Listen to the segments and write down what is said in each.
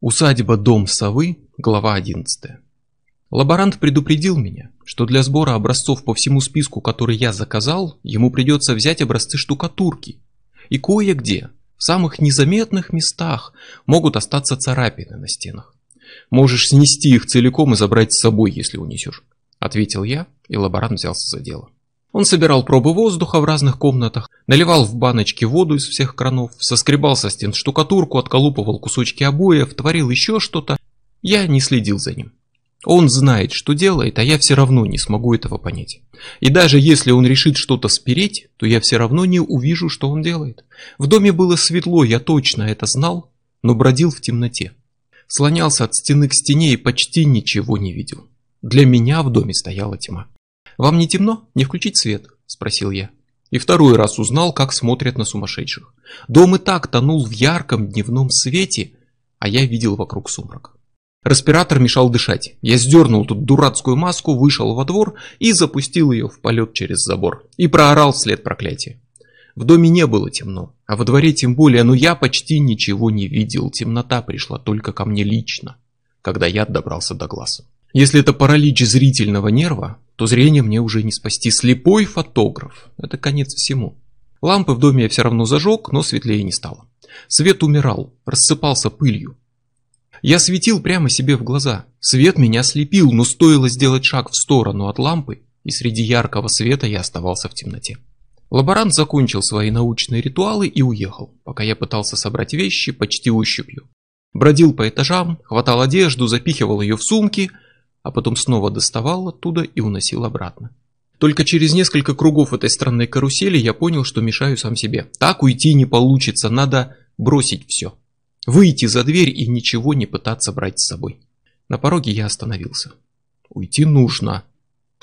Усадьба Дом Совы, глава 11. Лаборант предупредил меня, что для сбора образцов по всему списку, который я заказал, ему придется взять образцы штукатурки. И кое-где, в самых незаметных местах, могут остаться царапины на стенах. Можешь снести их целиком и забрать с собой, если унесешь, ответил я, и лаборант взялся за дело. Он собирал пробы воздуха в разных комнатах, наливал в баночки воду из всех кранов, соскребал со стен штукатурку, отколупывал кусочки обоев, творил еще что-то. Я не следил за ним. Он знает, что делает, а я все равно не смогу этого понять. И даже если он решит что-то спереть, то я все равно не увижу, что он делает. В доме было светло, я точно это знал, но бродил в темноте. Слонялся от стены к стене и почти ничего не видел. Для меня в доме стояла тьма. «Вам не темно? Не включить свет?» – спросил я. И второй раз узнал, как смотрят на сумасшедших. Дом и так тонул в ярком дневном свете, а я видел вокруг сумрак. Респиратор мешал дышать. Я сдернул тут дурацкую маску, вышел во двор и запустил ее в полет через забор. И проорал вслед проклятия. В доме не было темно, а во дворе тем более, но я почти ничего не видел. Темнота пришла только ко мне лично, когда я добрался до глаз. Если это паралич зрительного нерва, то зрение мне уже не спасти. Слепой фотограф – это конец всему. Лампы в доме я все равно зажег, но светлее не стало. Свет умирал, рассыпался пылью. Я светил прямо себе в глаза. Свет меня слепил, но стоило сделать шаг в сторону от лампы, и среди яркого света я оставался в темноте. Лаборант закончил свои научные ритуалы и уехал, пока я пытался собрать вещи почти ощупью. Бродил по этажам, хватал одежду, запихивал ее в сумки – а потом снова доставал оттуда и уносил обратно. Только через несколько кругов этой странной карусели я понял, что мешаю сам себе. Так уйти не получится, надо бросить все. Выйти за дверь и ничего не пытаться брать с собой. На пороге я остановился. Уйти нужно.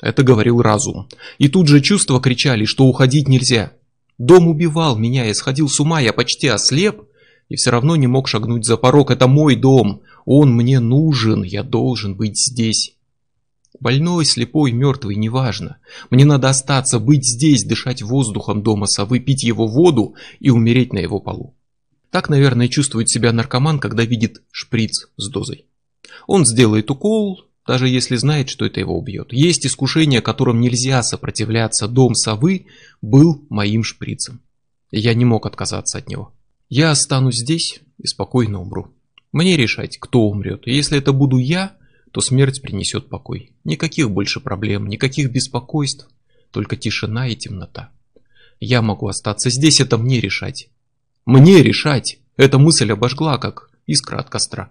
Это говорил разум. И тут же чувства кричали, что уходить нельзя. Дом убивал меня, я сходил с ума, я почти ослеп и все равно не мог шагнуть за порог. Это мой дом, он мне нужен, я должен быть здесь. Больной, слепой, мертвый, неважно. Мне надо остаться, быть здесь, дышать воздухом дома совы, пить его воду и умереть на его полу. Так, наверное, чувствует себя наркоман, когда видит шприц с дозой. Он сделает укол, даже если знает, что это его убьет. Есть искушение, которым нельзя сопротивляться. Дом совы был моим шприцем. Я не мог отказаться от него. Я останусь здесь и спокойно умру. Мне решать, кто умрет. Если это буду я, то смерть принесет покой. Никаких больше проблем, никаких беспокойств, только тишина и темнота. Я могу остаться здесь, это мне решать. Мне решать! Эта мысль обожгла, как искра от костра.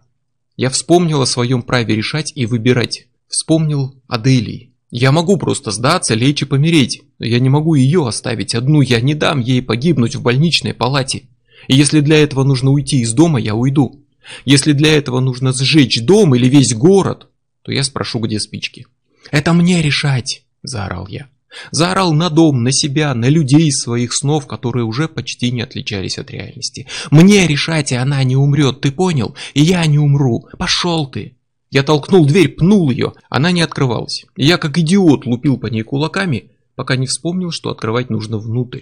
Я вспомнил о своем праве решать и выбирать. Вспомнил о. Я могу просто сдаться, лечь и помереть, но я не могу ее оставить одну, я не дам ей погибнуть в больничной палате. И если для этого нужно уйти из дома, я уйду. Если для этого нужно сжечь дом или весь город, то я спрошу, где спички. «Это мне решать!» – заорал я. Заорал на дом, на себя, на людей из своих снов, которые уже почти не отличались от реальности. «Мне решать, и она не умрет, ты понял? И я не умру. Пошел ты!» Я толкнул дверь, пнул ее, она не открывалась. я как идиот лупил по ней кулаками, пока не вспомнил, что открывать нужно внутрь.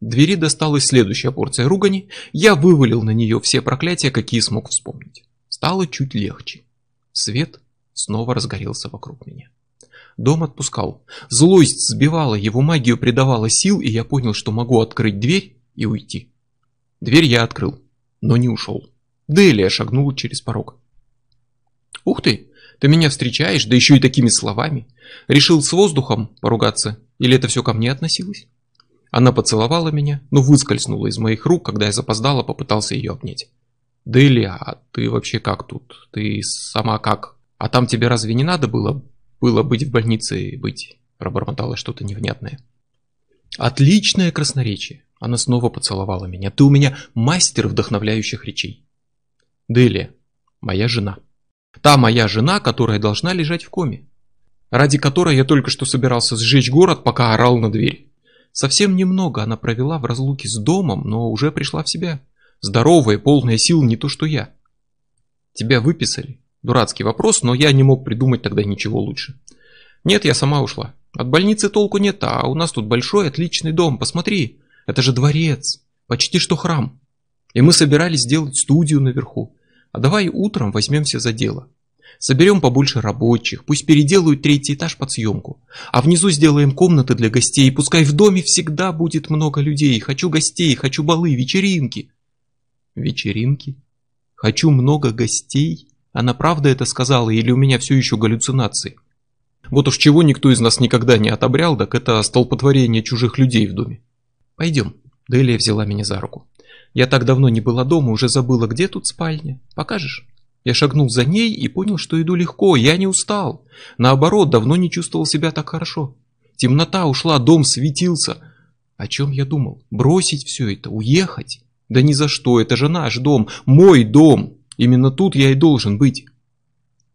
Двери досталась следующая порция ругани, я вывалил на нее все проклятия, какие смог вспомнить. Стало чуть легче. Свет снова разгорелся вокруг меня. Дом отпускал. Злость сбивала, его магию придавала сил, и я понял, что могу открыть дверь и уйти. Дверь я открыл, но не ушел. Делия шагнула через порог. «Ух ты, ты меня встречаешь, да еще и такими словами. Решил с воздухом поругаться, или это все ко мне относилось?» Она поцеловала меня, но выскользнула из моих рук, когда я запоздало попытался ее обнять. «Делия, а ты вообще как тут? Ты сама как?» А там тебе разве не надо было, было быть в больнице и быть? Пробормотала что-то невнятное. Отличное красноречие. Она снова поцеловала меня. Ты у меня мастер вдохновляющих речей. Делия, моя жена. Та моя жена, которая должна лежать в коме. Ради которой я только что собирался сжечь город, пока орал на дверь. Совсем немного она провела в разлуке с домом, но уже пришла в себя. Здоровая, полная сил, не то что я. Тебя выписали, Дурацкий вопрос, но я не мог придумать тогда ничего лучше. Нет, я сама ушла. От больницы толку нет, а у нас тут большой отличный дом, посмотри. Это же дворец, почти что храм. И мы собирались сделать студию наверху. А давай утром возьмемся за дело. Соберем побольше рабочих, пусть переделают третий этаж под съемку. А внизу сделаем комнаты для гостей, пускай в доме всегда будет много людей. Хочу гостей, хочу балы, вечеринки. Вечеринки? Хочу много гостей? Она правда это сказала или у меня все еще галлюцинации? Вот уж чего никто из нас никогда не отобрял, так это столпотворение чужих людей в доме. Пойдем. Делия взяла меня за руку. Я так давно не была дома, уже забыла, где тут спальня. Покажешь? Я шагнул за ней и понял, что иду легко, я не устал. Наоборот, давно не чувствовал себя так хорошо. Темнота ушла, дом светился. О чем я думал? Бросить все это, уехать? Да ни за что, это же наш дом, мой дом. Именно тут я и должен быть.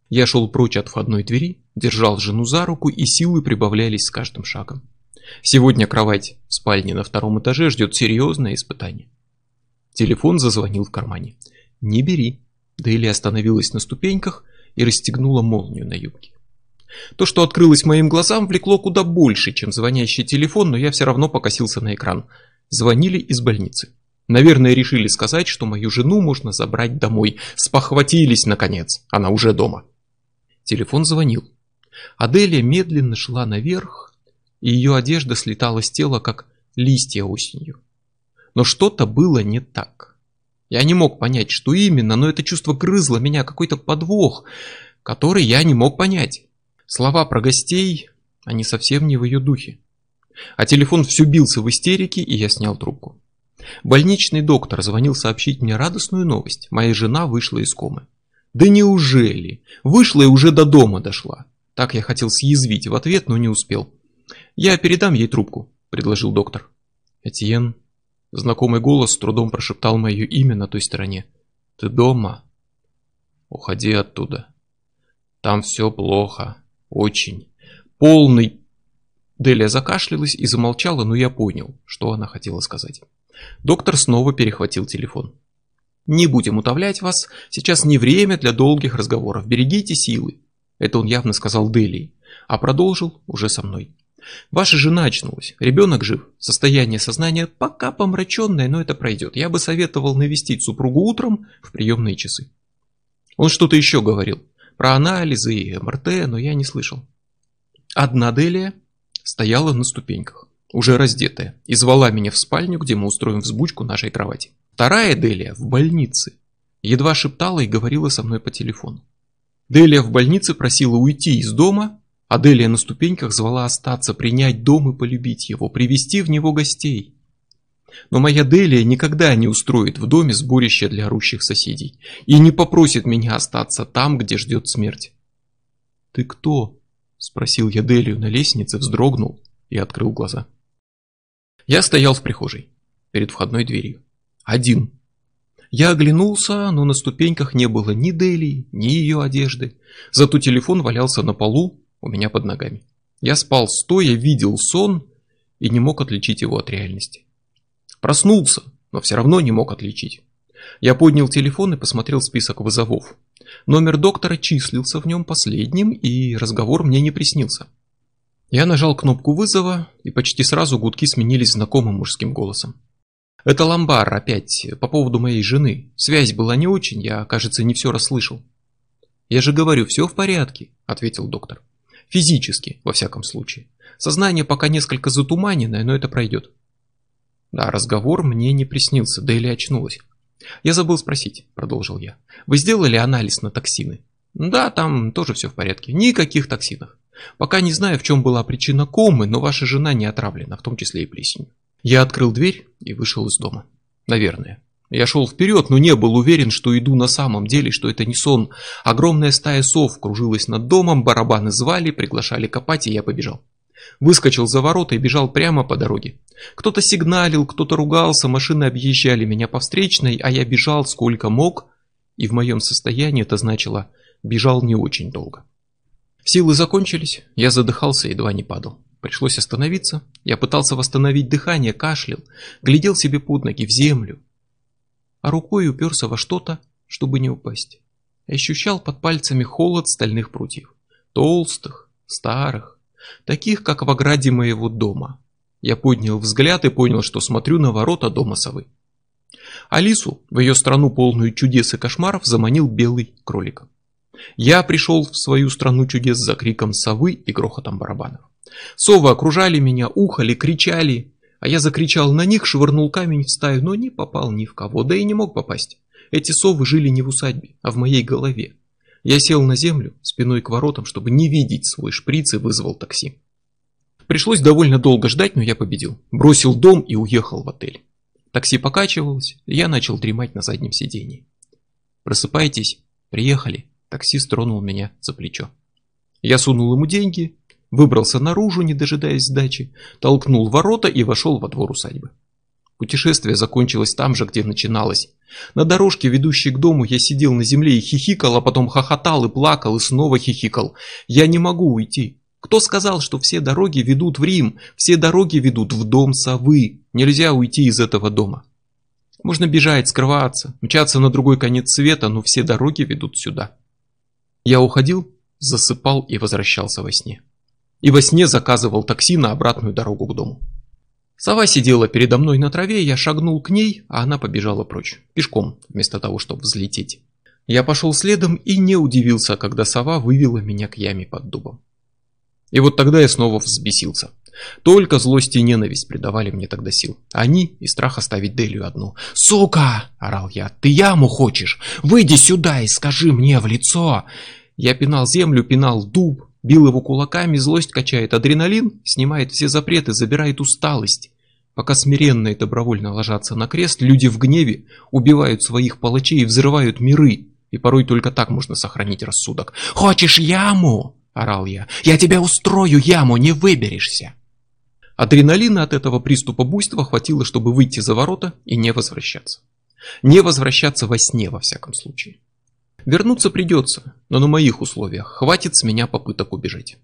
Я шел прочь от входной двери, держал жену за руку, и силы прибавлялись с каждым шагом. Сегодня кровать в спальне на втором этаже ждет серьезное испытание. Телефон зазвонил в кармане. «Не бери», Дейли остановилась на ступеньках и расстегнула молнию на юбке. То, что открылось моим глазам, влекло куда больше, чем звонящий телефон, но я все равно покосился на экран. Звонили из больницы. Наверное, решили сказать, что мою жену можно забрать домой. Спохватились, наконец. Она уже дома. Телефон звонил. Аделия медленно шла наверх, и ее одежда слетала с тела, как листья осенью. Но что-то было не так. Я не мог понять, что именно, но это чувство грызло меня, какой-то подвох, который я не мог понять. Слова про гостей, они совсем не в ее духе. А телефон все бился в истерике, и я снял трубку. Больничный доктор звонил сообщить мне радостную новость. Моя жена вышла из комы. Да неужели? Вышла и уже до дома дошла. Так я хотел съязвить в ответ, но не успел. Я передам ей трубку, предложил доктор. Этьен Знакомый голос с трудом прошептал мое имя на той стороне. «Ты дома?» «Уходи оттуда. Там все плохо. Очень. Полный...» Делия закашлялась и замолчала, но я понял, что она хотела сказать. Доктор снова перехватил телефон. «Не будем утомлять вас. Сейчас не время для долгих разговоров. Берегите силы». Это он явно сказал Делии, а продолжил уже со мной. Ваша жена очнулась, ребенок жив, состояние сознания пока помраченное, но это пройдет. Я бы советовал навестить супругу утром в приемные часы. Он что-то еще говорил, про анализы и МРТ, но я не слышал. Одна Делия стояла на ступеньках, уже раздетая, и звала меня в спальню, где мы устроим взбучку нашей кровати. Вторая Делия в больнице, едва шептала и говорила со мной по телефону. Делия в больнице просила уйти из дома Аделия на ступеньках звала остаться, принять дом и полюбить его, привести в него гостей. Но моя Делия никогда не устроит в доме сборище для орущих соседей и не попросит меня остаться там, где ждет смерть. «Ты кто?» – спросил я Делию на лестнице, вздрогнул и открыл глаза. Я стоял в прихожей, перед входной дверью. Один. Я оглянулся, но на ступеньках не было ни Делии, ни ее одежды. Зато телефон валялся на полу, у меня под ногами. Я спал стоя, видел сон и не мог отличить его от реальности. Проснулся, но все равно не мог отличить. Я поднял телефон и посмотрел список вызовов. Номер доктора числился в нем последним, и разговор мне не приснился. Я нажал кнопку вызова, и почти сразу гудки сменились знакомым мужским голосом. «Это Ламбар опять, по поводу моей жены. Связь была не очень, я, кажется, не все расслышал». «Я же говорю, все в порядке», — ответил доктор. Физически, во всяком случае. Сознание пока несколько затуманенное, но это пройдет. Да, разговор мне не приснился, да или очнулась. Я забыл спросить, продолжил я. Вы сделали анализ на токсины? Да, там тоже все в порядке. Никаких токсинов. Пока не знаю, в чем была причина комы, но ваша жена не отравлена, в том числе и плесенью. Я открыл дверь и вышел из дома. Наверное. Я шел вперед, но не был уверен, что иду на самом деле, что это не сон. Огромная стая сов кружилась над домом, барабаны звали, приглашали копать, и я побежал. Выскочил за ворота и бежал прямо по дороге. Кто-то сигналил, кто-то ругался, машины объезжали меня по встречной, а я бежал сколько мог, и в моем состоянии это значило «бежал не очень долго». Силы закончились, я задыхался и едва не падал. Пришлось остановиться, я пытался восстановить дыхание, кашлял, глядел себе под ноги, в землю а рукой уперся во что-то, чтобы не упасть. Ощущал под пальцами холод стальных прутьев. Толстых, старых, таких, как в ограде моего дома. Я поднял взгляд и понял, что смотрю на ворота дома совы. Алису в ее страну полную чудес и кошмаров заманил белый кролик. Я пришел в свою страну чудес за криком совы и грохотом барабанов. Совы окружали меня, ухали, кричали, а я закричал на них, швырнул камень в стаю, но не попал ни в кого, да и не мог попасть. Эти совы жили не в усадьбе, а в моей голове. Я сел на землю, спиной к воротам, чтобы не видеть свой шприц и вызвал такси. Пришлось довольно долго ждать, но я победил. Бросил дом и уехал в отель. Такси покачивалось, и я начал дремать на заднем сидении. «Просыпайтесь, приехали», таксист тронул меня за плечо. Я сунул ему деньги, выбрался наружу, не дожидаясь сдачи, толкнул ворота и вошел во двор усадьбы. Путешествие закончилось там же, где начиналось. На дорожке, ведущей к дому, я сидел на земле и хихикал, а потом хохотал и плакал и снова хихикал. Я не могу уйти. Кто сказал, что все дороги ведут в Рим, все дороги ведут в дом совы? Нельзя уйти из этого дома. Можно бежать, скрываться, мчаться на другой конец света, но все дороги ведут сюда. Я уходил, засыпал и возвращался во сне. И во сне заказывал такси на обратную дорогу к дому. Сова сидела передо мной на траве, я шагнул к ней, а она побежала прочь, пешком, вместо того, чтобы взлететь. Я пошел следом и не удивился, когда сова вывела меня к яме под дубом. И вот тогда я снова взбесился. Только злость и ненависть придавали мне тогда сил. Они и страх оставить Делию одну. «Сука!» – орал я. «Ты яму хочешь? Выйди сюда и скажи мне в лицо!» Я пинал землю, пинал дуб, Бил его кулаками, злость качает адреналин, снимает все запреты, забирает усталость. Пока смиренно и добровольно ложатся на крест, люди в гневе убивают своих палачей и взрывают миры. И порой только так можно сохранить рассудок. «Хочешь яму?» – орал я. «Я тебя устрою яму, не выберешься!» Адреналина от этого приступа буйства хватило, чтобы выйти за ворота и не возвращаться. Не возвращаться во сне, во всяком случае. Вернуться придется, но на моих условиях. Хватит с меня попыток убежать.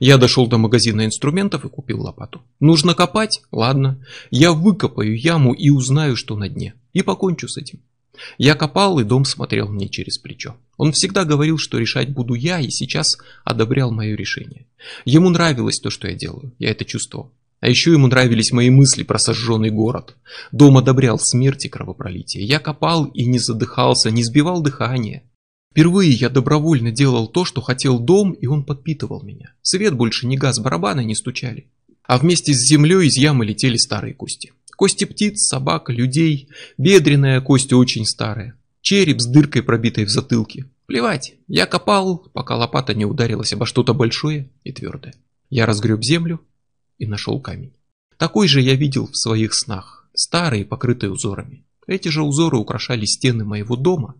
Я дошел до магазина инструментов и купил лопату. Нужно копать? Ладно. Я выкопаю яму и узнаю, что на дне. И покончу с этим. Я копал, и дом смотрел мне через плечо. Он всегда говорил, что решать буду я, и сейчас одобрял мое решение. Ему нравилось то, что я делаю. Я это чувствовал. А еще ему нравились мои мысли про сожженный город. Дом одобрял смерть и кровопролитие. Я копал и не задыхался, не сбивал дыхание. Впервые я добровольно делал то, что хотел дом, и он подпитывал меня. Свет больше не газ, барабаны не стучали. А вместе с землей из ямы летели старые кости. Кости птиц, собак, людей, бедренная кость очень старая, череп с дыркой, пробитой в затылке. Плевать, я копал, пока лопата не ударилась обо что-то большое и твердое. Я разгреб землю и нашел камень. Такой же я видел в своих снах, старый, покрытый узорами. Эти же узоры украшали стены моего дома,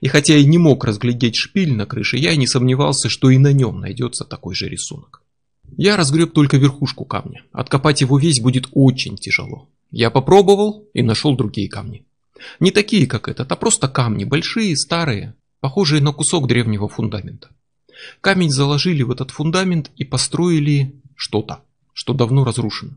и хотя я не мог разглядеть шпиль на крыше, я не сомневался, что и на нем найдется такой же рисунок. Я разгреб только верхушку камня. Откопать его весь будет очень тяжело. Я попробовал и нашел другие камни. Не такие, как этот, а просто камни, большие, старые, похожие на кусок древнего фундамента. Камень заложили в этот фундамент и построили что-то, что давно разрушено.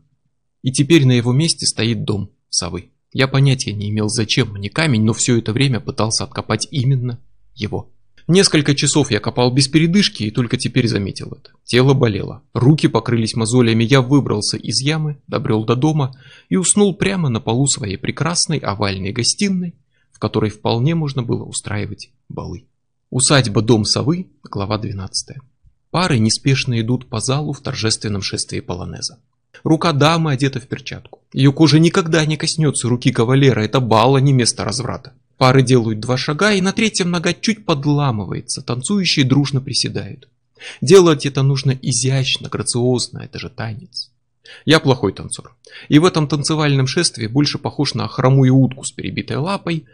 И теперь на его месте стоит дом совы. Я понятия не имел, зачем мне камень, но все это время пытался откопать именно его. Несколько часов я копал без передышки и только теперь заметил это. Тело болело, руки покрылись мозолями, я выбрался из ямы, добрел до дома и уснул прямо на полу своей прекрасной овальной гостиной, в которой вполне можно было устраивать балы. Усадьба Дом Совы, глава 12. Пары неспешно идут по залу в торжественном шествии полонеза. Рука дамы одета в перчатку. Ее кожа никогда не коснется руки кавалера, это бал, а не место разврата. Пары делают два шага, и на третьем нога чуть подламывается, танцующие дружно приседают. Делать это нужно изящно, грациозно, это же танец. Я плохой танцор. И в этом танцевальном шествии больше похож на хромую утку с перебитой лапой.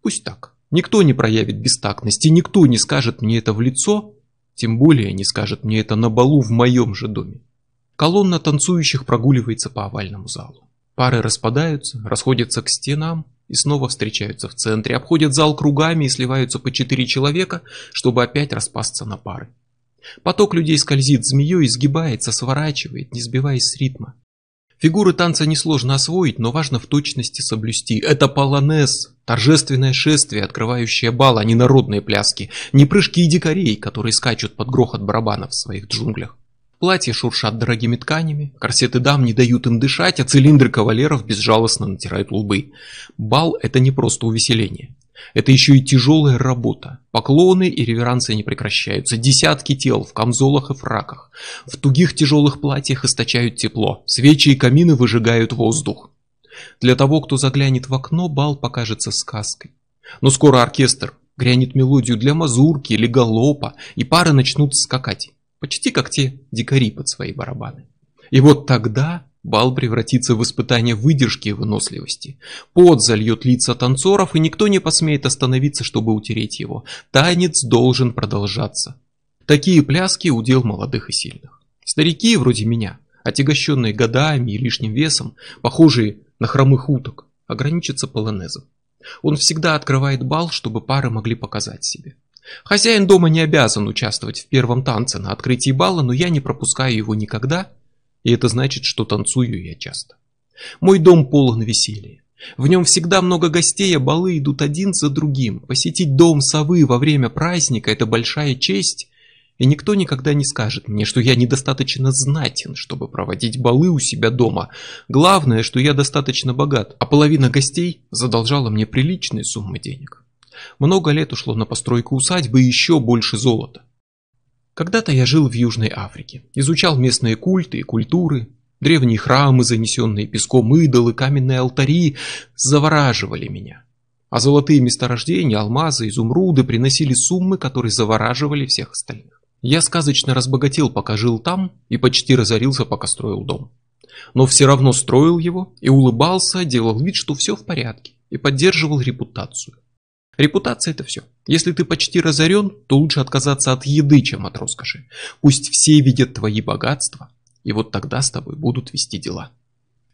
Пусть так. Никто не проявит бестактности, никто не скажет мне это в лицо, тем более не скажет мне это на балу в моем же доме. Колонна танцующих прогуливается по овальному залу. Пары распадаются, расходятся к стенам и снова встречаются в центре, обходят зал кругами и сливаются по четыре человека, чтобы опять распасться на пары. Поток людей скользит змеей, изгибается, сворачивает, не сбиваясь с ритма. Фигуры танца несложно освоить, но важно в точности соблюсти. Это полонез, торжественное шествие, открывающее бал, а не народные пляски, не прыжки и дикарей, которые скачут под грохот барабанов в своих джунглях. Платья шуршат дорогими тканями, корсеты дам не дают им дышать, а цилиндры кавалеров безжалостно натирают лбы. Бал – это не просто увеселение. Это еще и тяжелая работа. Поклоны и реверансы не прекращаются. Десятки тел в камзолах и фраках. В тугих тяжелых платьях источают тепло. Свечи и камины выжигают воздух. Для того, кто заглянет в окно, бал покажется сказкой. Но скоро оркестр грянет мелодию для мазурки или галопа, и пары начнут скакать. Почти как те дикари под свои барабаны. И вот тогда Бал превратится в испытание выдержки и выносливости. Пот зальет лица танцоров, и никто не посмеет остановиться, чтобы утереть его. Танец должен продолжаться. Такие пляски – удел молодых и сильных. Старики, вроде меня, отягощенные годами и лишним весом, похожие на хромых уток, ограничатся полонезом. Он всегда открывает бал, чтобы пары могли показать себе. Хозяин дома не обязан участвовать в первом танце на открытии бала, но я не пропускаю его никогда – и это значит, что танцую я часто. Мой дом полон веселья. В нем всегда много гостей, а балы идут один за другим. Посетить дом совы во время праздника – это большая честь, и никто никогда не скажет мне, что я недостаточно знатен, чтобы проводить балы у себя дома. Главное, что я достаточно богат, а половина гостей задолжала мне приличные суммы денег. Много лет ушло на постройку усадьбы и еще больше золота. Когда-то я жил в Южной Африке, изучал местные культы и культуры. Древние храмы, занесенные песком идолы, каменные алтари завораживали меня. А золотые месторождения, алмазы, изумруды приносили суммы, которые завораживали всех остальных. Я сказочно разбогател, пока жил там, и почти разорился, пока строил дом. Но все равно строил его и улыбался, делал вид, что все в порядке, и поддерживал репутацию. Репутация это все. Если ты почти разорен, то лучше отказаться от еды, чем от роскоши. Пусть все видят твои богатства, и вот тогда с тобой будут вести дела.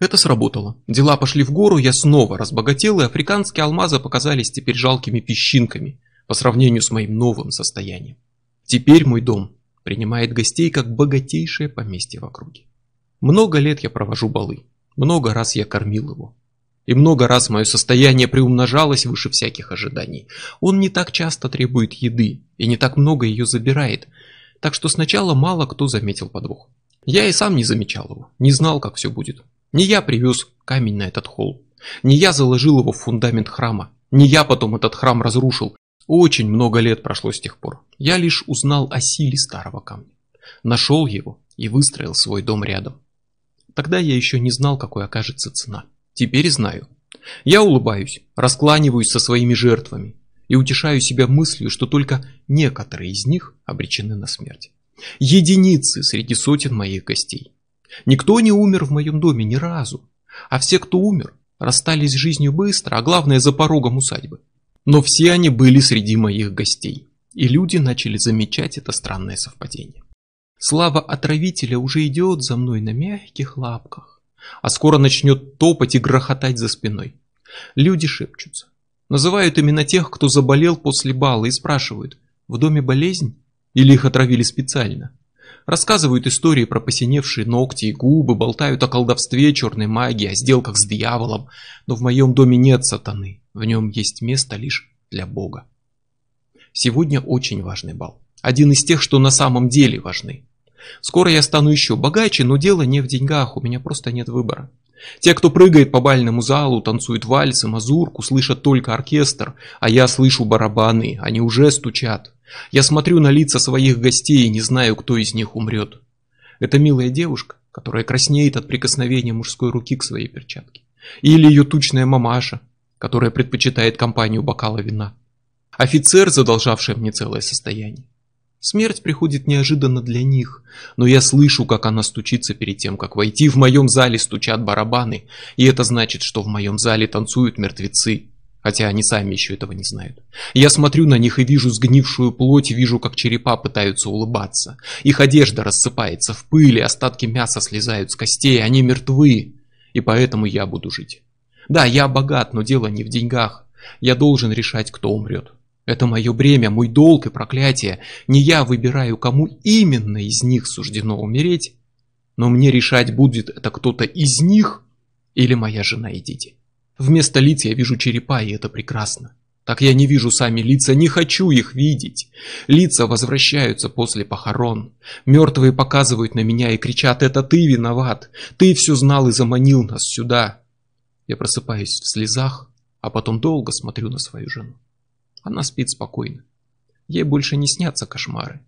Это сработало. Дела пошли в гору, я снова разбогател, и африканские алмазы показались теперь жалкими песчинками по сравнению с моим новым состоянием. Теперь мой дом принимает гостей как богатейшее поместье в округе. Много лет я провожу балы, много раз я кормил его. И много раз мое состояние приумножалось выше всяких ожиданий. Он не так часто требует еды и не так много ее забирает, так что сначала мало кто заметил подвох. Я и сам не замечал его, не знал, как все будет. Не я привез камень на этот холл, не я заложил его в фундамент храма, не я потом этот храм разрушил. Очень много лет прошло с тех пор. Я лишь узнал о силе старого камня. Нашел его и выстроил свой дом рядом. Тогда я еще не знал, какой окажется цена. Теперь знаю. Я улыбаюсь, раскланиваюсь со своими жертвами и утешаю себя мыслью, что только некоторые из них обречены на смерть. Единицы среди сотен моих гостей. Никто не умер в моем доме ни разу, а все, кто умер, расстались с жизнью быстро, а главное за порогом усадьбы. Но все они были среди моих гостей, и люди начали замечать это странное совпадение. Слава отравителя уже идет за мной на мягких лапках а скоро начнет топать и грохотать за спиной. Люди шепчутся. Называют именно тех, кто заболел после бала и спрашивают, в доме болезнь или их отравили специально. Рассказывают истории про посиневшие ногти и губы, болтают о колдовстве, черной магии, о сделках с дьяволом. Но в моем доме нет сатаны, в нем есть место лишь для Бога. Сегодня очень важный бал. Один из тех, что на самом деле важны. Скоро я стану еще богаче, но дело не в деньгах, у меня просто нет выбора. Те, кто прыгает по бальному залу, танцуют вальсы, мазурку, слышат только оркестр, а я слышу барабаны, они уже стучат. Я смотрю на лица своих гостей и не знаю, кто из них умрет. Это милая девушка, которая краснеет от прикосновения мужской руки к своей перчатке. Или ее тучная мамаша, которая предпочитает компанию бокала вина. Офицер, задолжавший мне целое состояние. Смерть приходит неожиданно для них, но я слышу, как она стучится перед тем, как войти. В моем зале стучат барабаны, и это значит, что в моем зале танцуют мертвецы, хотя они сами еще этого не знают. Я смотрю на них и вижу сгнившую плоть, вижу, как черепа пытаются улыбаться. Их одежда рассыпается в пыли, остатки мяса слезают с костей, они мертвы, и поэтому я буду жить. Да, я богат, но дело не в деньгах. Я должен решать, кто умрет. Это мое бремя, мой долг и проклятие. Не я выбираю, кому именно из них суждено умереть, но мне решать, будет это кто-то из них или моя жена и дети. Вместо лиц я вижу черепа, и это прекрасно. Так я не вижу сами лица, не хочу их видеть. Лица возвращаются после похорон. Мертвые показывают на меня и кричат, это ты виноват. Ты все знал и заманил нас сюда. Я просыпаюсь в слезах, а потом долго смотрю на свою жену. Она спит спокойно. Ей больше не снятся кошмары.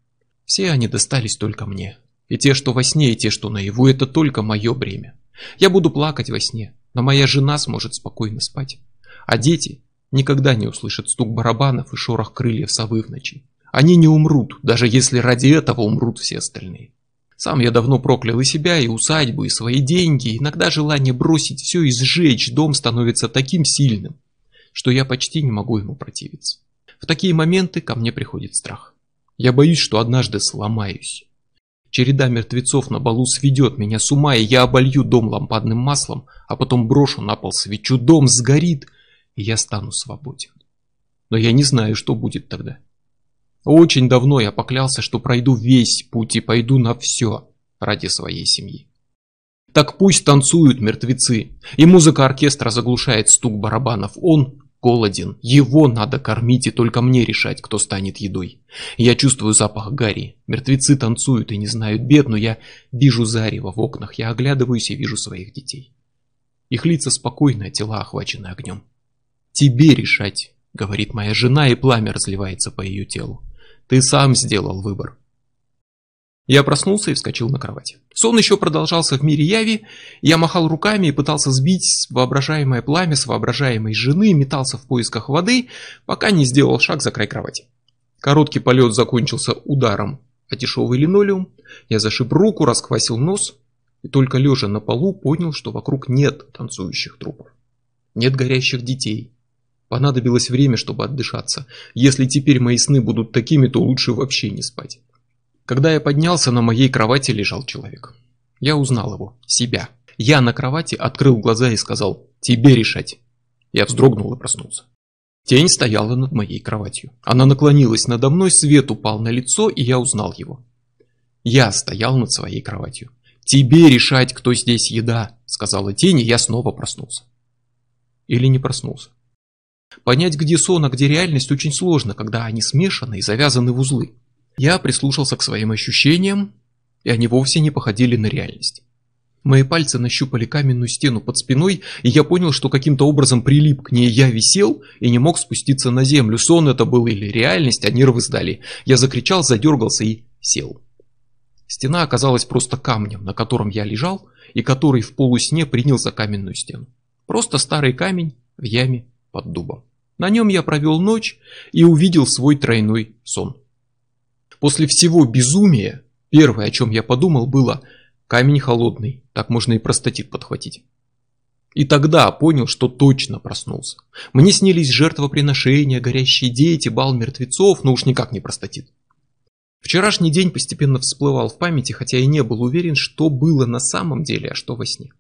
Все они достались только мне. И те, что во сне, и те, что наяву, это только мое бремя. Я буду плакать во сне, но моя жена сможет спокойно спать. А дети никогда не услышат стук барабанов и шорох крыльев совы в ночи. Они не умрут, даже если ради этого умрут все остальные. Сам я давно проклял и себя, и усадьбу, и свои деньги. Иногда желание бросить все и сжечь дом становится таким сильным, что я почти не могу ему противиться. В такие моменты ко мне приходит страх. Я боюсь, что однажды сломаюсь. Череда мертвецов на балу сведет меня с ума, и я оболью дом лампадным маслом, а потом брошу на пол свечу, дом сгорит, и я стану свободен. Но я не знаю, что будет тогда. Очень давно я поклялся, что пройду весь путь и пойду на все ради своей семьи. Так пусть танцуют мертвецы, и музыка оркестра заглушает стук барабанов. Он голоден, его надо кормить, и только мне решать, кто станет едой. Я чувствую запах гари. Мертвецы танцуют и не знают бед, но я вижу зарево в окнах, я оглядываюсь и вижу своих детей. Их лица спокойные, тела охвачены огнем. «Тебе решать», — говорит моя жена, и пламя разливается по ее телу. «Ты сам сделал выбор». Я проснулся и вскочил на кровать. Сон еще продолжался в мире яви, я махал руками и пытался сбить воображаемое пламя с воображаемой жены, метался в поисках воды, пока не сделал шаг за край кровати. Короткий полет закончился ударом о дешевый линолеум, я зашиб руку, расквасил нос и только лежа на полу понял, что вокруг нет танцующих трупов. Нет горящих детей, Понадобилось время, чтобы отдышаться. Если теперь мои сны будут такими, то лучше вообще не спать. Когда я поднялся, на моей кровати лежал человек. Я узнал его, себя. Я на кровати открыл глаза и сказал «Тебе решать». Я вздрогнул и проснулся. Тень стояла над моей кроватью. Она наклонилась надо мной, свет упал на лицо, и я узнал его. Я стоял над своей кроватью. «Тебе решать, кто здесь еда», — сказала тень, и я снова проснулся. Или не проснулся. Понять, где сон, а где реальность, очень сложно, когда они смешаны и завязаны в узлы. Я прислушался к своим ощущениям, и они вовсе не походили на реальность. Мои пальцы нащупали каменную стену под спиной, и я понял, что каким-то образом прилип к ней. Я висел и не мог спуститься на землю. Сон это был или реальность, а нервы сдали. Я закричал, задергался и сел. Стена оказалась просто камнем, на котором я лежал, и который в полусне принял за каменную стену. Просто старый камень в яме под дубом. На нем я провел ночь и увидел свой тройной сон. После всего безумия, первое, о чем я подумал, было камень холодный, так можно и простатит подхватить. И тогда понял, что точно проснулся. Мне снились жертвоприношения, горящие дети, бал мертвецов, но уж никак не простатит. Вчерашний день постепенно всплывал в памяти, хотя и не был уверен, что было на самом деле, а что во сне.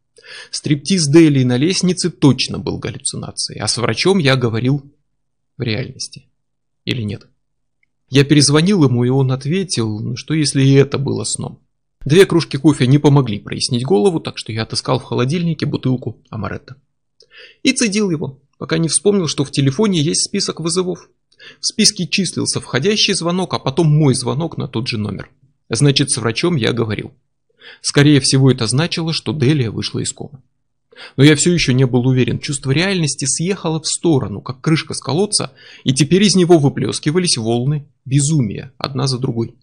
Стриптиз Дели на лестнице точно был галлюцинацией, а с врачом я говорил в реальности. Или нет? Я перезвонил ему, и он ответил, «Ну, что если и это было сном. Две кружки кофе не помогли прояснить голову, так что я отыскал в холодильнике бутылку амаретто. И цедил его, пока не вспомнил, что в телефоне есть список вызовов. В списке числился входящий звонок, а потом мой звонок на тот же номер. Значит, с врачом я говорил. Скорее всего, это значило, что Делия вышла из комы. Но я все еще не был уверен, чувство реальности съехало в сторону, как крышка с колодца, и теперь из него выплескивались волны безумия, одна за другой.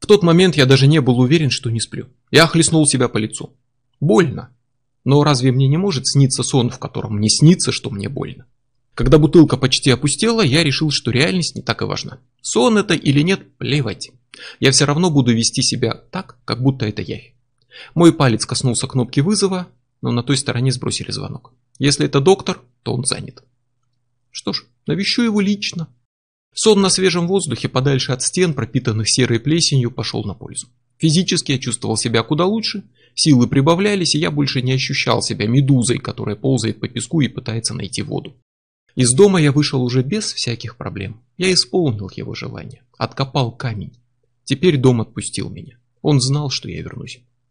В тот момент я даже не был уверен, что не сплю. Я хлестнул себя по лицу. Больно. Но разве мне не может сниться сон, в котором мне снится, что мне больно? Когда бутылка почти опустела, я решил, что реальность не так и важна. Сон это или нет, плевать. Я все равно буду вести себя так, как будто это я. Мой палец коснулся кнопки вызова, но на той стороне сбросили звонок. Если это доктор, то он занят. Что ж, навещу его лично. Сон на свежем воздухе, подальше от стен, пропитанных серой плесенью, пошел на пользу. Физически я чувствовал себя куда лучше, силы прибавлялись, и я больше не ощущал себя медузой, которая ползает по песку и пытается найти воду. Из дома я вышел уже без всяких проблем. Я исполнил его желание, откопал камень. Теперь дом отпустил меня. Он знал, что я вернусь.